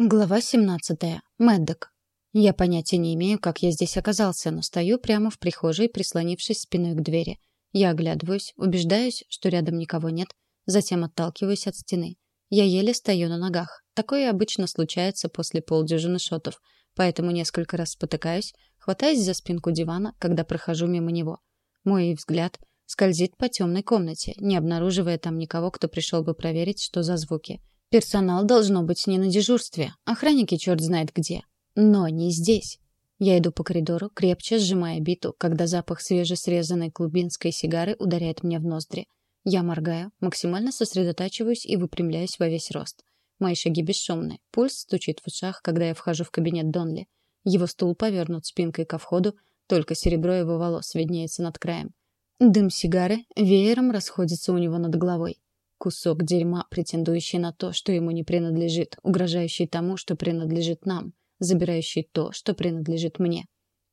Глава 17. Мэддок. Я понятия не имею, как я здесь оказался, но стою прямо в прихожей, прислонившись спиной к двери. Я оглядываюсь, убеждаюсь, что рядом никого нет, затем отталкиваюсь от стены. Я еле стою на ногах. Такое обычно случается после полдюжины шотов, поэтому несколько раз спотыкаюсь, хватаясь за спинку дивана, когда прохожу мимо него. Мой взгляд скользит по темной комнате, не обнаруживая там никого, кто пришел бы проверить, что за звуки — Персонал должно быть не на дежурстве. Охранники черт знает где. Но не здесь. Я иду по коридору, крепче сжимая биту, когда запах свежесрезанной клубинской сигары ударяет мне в ноздри. Я моргаю, максимально сосредотачиваюсь и выпрямляюсь во весь рост. Мои шаги бесшумны. Пульс стучит в ушах, когда я вхожу в кабинет Донли. Его стул повернут спинкой ко входу, только серебро его волос виднеется над краем. Дым сигары веером расходится у него над головой. Кусок дерьма, претендующий на то, что ему не принадлежит, угрожающий тому, что принадлежит нам, забирающий то, что принадлежит мне.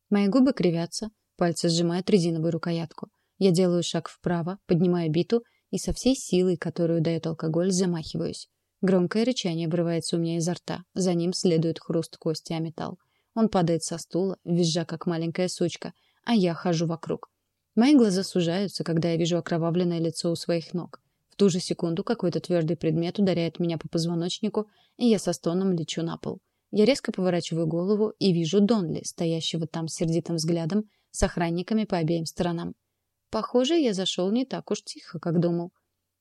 Мои губы кривятся, пальцы сжимают резиновую рукоятку. Я делаю шаг вправо, поднимаю биту и со всей силой, которую дает алкоголь, замахиваюсь. Громкое рычание вырывается у меня изо рта. За ним следует хруст кости о металл. Он падает со стула, визжа как маленькая сучка, а я хожу вокруг. Мои глаза сужаются, когда я вижу окровавленное лицо у своих ног ту же секунду какой-то твердый предмет ударяет меня по позвоночнику, и я со стоном лечу на пол. Я резко поворачиваю голову и вижу Донли, стоящего там с сердитым взглядом, с охранниками по обеим сторонам. Похоже, я зашел не так уж тихо, как думал.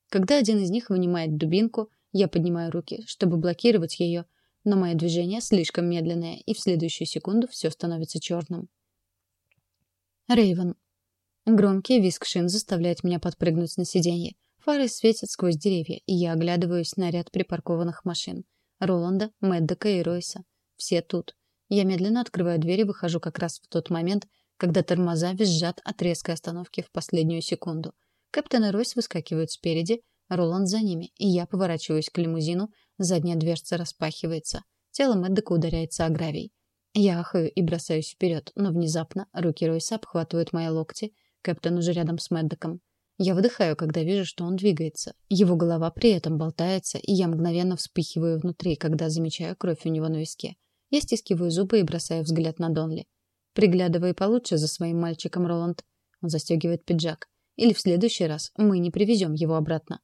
Когда один из них вынимает дубинку, я поднимаю руки, чтобы блокировать ее, но мое движение слишком медленное, и в следующую секунду все становится черным. Рейвен. Громкий визг шин заставляет меня подпрыгнуть на сиденье. Фары светят сквозь деревья, и я оглядываюсь на ряд припаркованных машин. Роланда, Мэддока и Ройса. Все тут. Я медленно открываю дверь и выхожу как раз в тот момент, когда тормоза визжат от резкой остановки в последнюю секунду. Капитан и Ройс выскакивают спереди, Роланд за ними, и я поворачиваюсь к лимузину, задняя дверца распахивается. Тело Мэддока ударяется о гравий. Я ахаю и бросаюсь вперед, но внезапно руки Ройса обхватывают мои локти, Капитан уже рядом с Мэддоком. Я выдыхаю, когда вижу, что он двигается. Его голова при этом болтается, и я мгновенно вспыхиваю внутри, когда замечаю кровь у него на виске. Я стискиваю зубы и бросаю взгляд на Донли. Приглядывай получше за своим мальчиком, Роланд. Он застегивает пиджак. Или в следующий раз мы не привезем его обратно.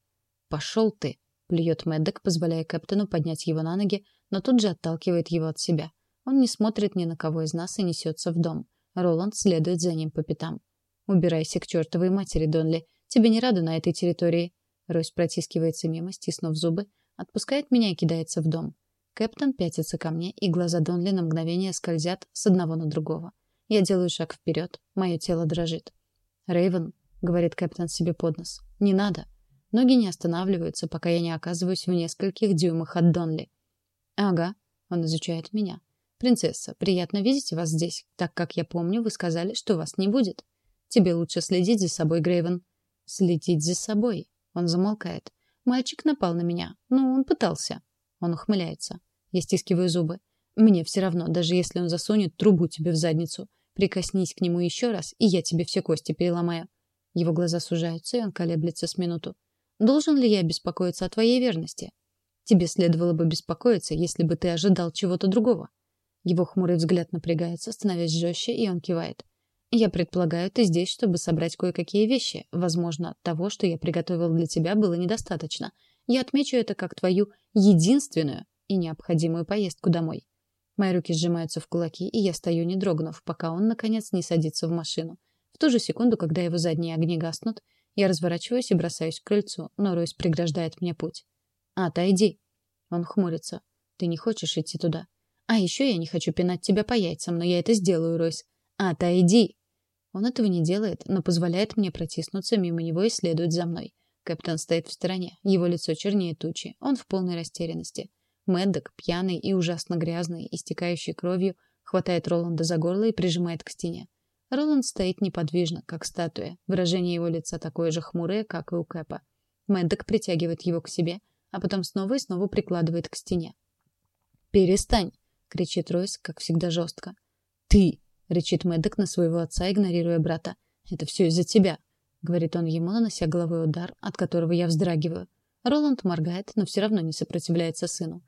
Пошел ты, плюет Мэддок, позволяя капитану поднять его на ноги, но тут же отталкивает его от себя. Он не смотрит ни на кого из нас и несется в дом. Роланд следует за ним по пятам. Убирайся к чертовой матери, Донли. Тебе не рада на этой территории. Ройс протискивается мимо, стиснув зубы, отпускает меня и кидается в дом. Кэптон пятится ко мне, и глаза Донли на мгновение скользят с одного на другого. Я делаю шаг вперед, мое тело дрожит. Рейвен, говорит Кэптон себе под нос. Не надо. Ноги не останавливаются, пока я не оказываюсь в нескольких дюймах от Донли. Ага, он изучает меня. Принцесса, приятно видеть вас здесь, так как я помню, вы сказали, что вас не будет. Тебе лучше следить за собой, Грейвен. Следить за собой. Он замолкает. Мальчик напал на меня. Ну, он пытался. Он ухмыляется. Я стискиваю зубы. Мне все равно, даже если он засунет трубу тебе в задницу. Прикоснись к нему еще раз, и я тебе все кости переломаю. Его глаза сужаются, и он колеблется с минуту. Должен ли я беспокоиться о твоей верности? Тебе следовало бы беспокоиться, если бы ты ожидал чего-то другого. Его хмурый взгляд напрягается, становясь жестче, и он кивает. Я предполагаю, ты здесь, чтобы собрать кое-какие вещи. Возможно, того, что я приготовил для тебя, было недостаточно. Я отмечу это как твою единственную и необходимую поездку домой. Мои руки сжимаются в кулаки, и я стою не дрогнув, пока он наконец не садится в машину. В ту же секунду, когда его задние огни гаснут, я разворачиваюсь и бросаюсь к крыльцу, но Ройс преграждает мне путь. «Отойди!» Он хмурится. «Ты не хочешь идти туда?» «А еще я не хочу пинать тебя по яйцам, но я это сделаю, Ройс. Отойди. Он этого не делает, но позволяет мне протиснуться мимо него и следовать за мной. Капитан стоит в стороне. Его лицо чернее тучи. Он в полной растерянности. Мэддок, пьяный и ужасно грязный, истекающий кровью, хватает Роланда за горло и прижимает к стене. Роланд стоит неподвижно, как статуя. Выражение его лица такое же хмурое, как и у Кэпа. Мэддок притягивает его к себе, а потом снова и снова прикладывает к стене. «Перестань!» — кричит Ройс, как всегда жестко. «Ты!» Рычит Мэддок на своего отца, игнорируя брата. Это все из-за тебя, говорит он ему, нанося головой удар, от которого я вздрагиваю. Роланд моргает, но все равно не сопротивляется сыну.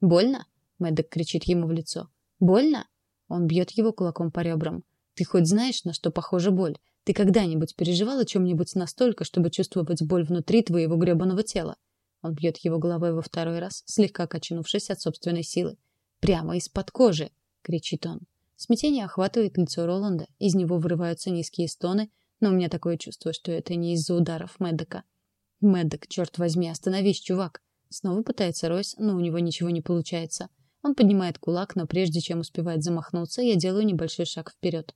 Больно? Мэддок кричит ему в лицо. «Больно?» Он бьет его кулаком по ребрам. «Ты хоть знаешь, на что похожа боль? Ты когда-нибудь переживал о чем-нибудь настолько, чтобы чувствовать боль внутри твоего гребаного тела?» Он бьет его головой во второй раз, слегка качнувшись от собственной силы. «Прямо из-под кожи!» — кричит он. Смятение охватывает лицо Роланда, из него вырываются низкие стоны, но у меня такое чувство, что это не из-за ударов Мэддока. «Мэддок, черт возьми, остановись, чувак!» Снова пытается Ройс, но у него ничего не получается. Он поднимает кулак, но прежде чем успевает замахнуться, я делаю небольшой шаг вперед.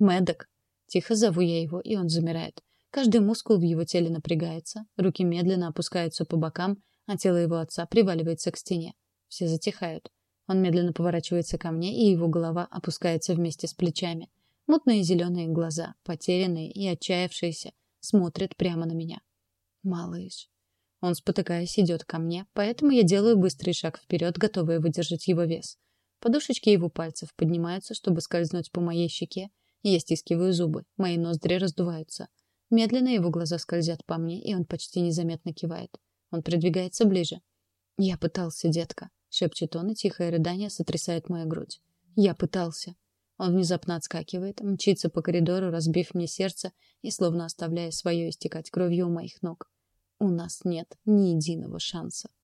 «Мэддок!» Тихо зову я его, и он замирает. Каждый мускул в его теле напрягается, руки медленно опускаются по бокам, а тело его отца приваливается к стене. Все затихают. Он медленно поворачивается ко мне, и его голова опускается вместе с плечами. Мутные зеленые глаза, потерянные и отчаявшиеся, смотрят прямо на меня. Малыш. Он, спотыкаясь, идет ко мне, поэтому я делаю быстрый шаг вперед, готовая выдержать его вес. Подушечки его пальцев поднимаются, чтобы скользнуть по моей щеке, я стискиваю зубы, мои ноздри раздуваются. Медленно его глаза скользят по мне, и он почти незаметно кивает. Он придвигается ближе. «Я пытался, детка», — шепчет он, и тихое рыдание сотрясает мою грудь. «Я пытался». Он внезапно отскакивает, мчится по коридору, разбив мне сердце и словно оставляя свое истекать кровью у моих ног. У нас нет ни единого шанса.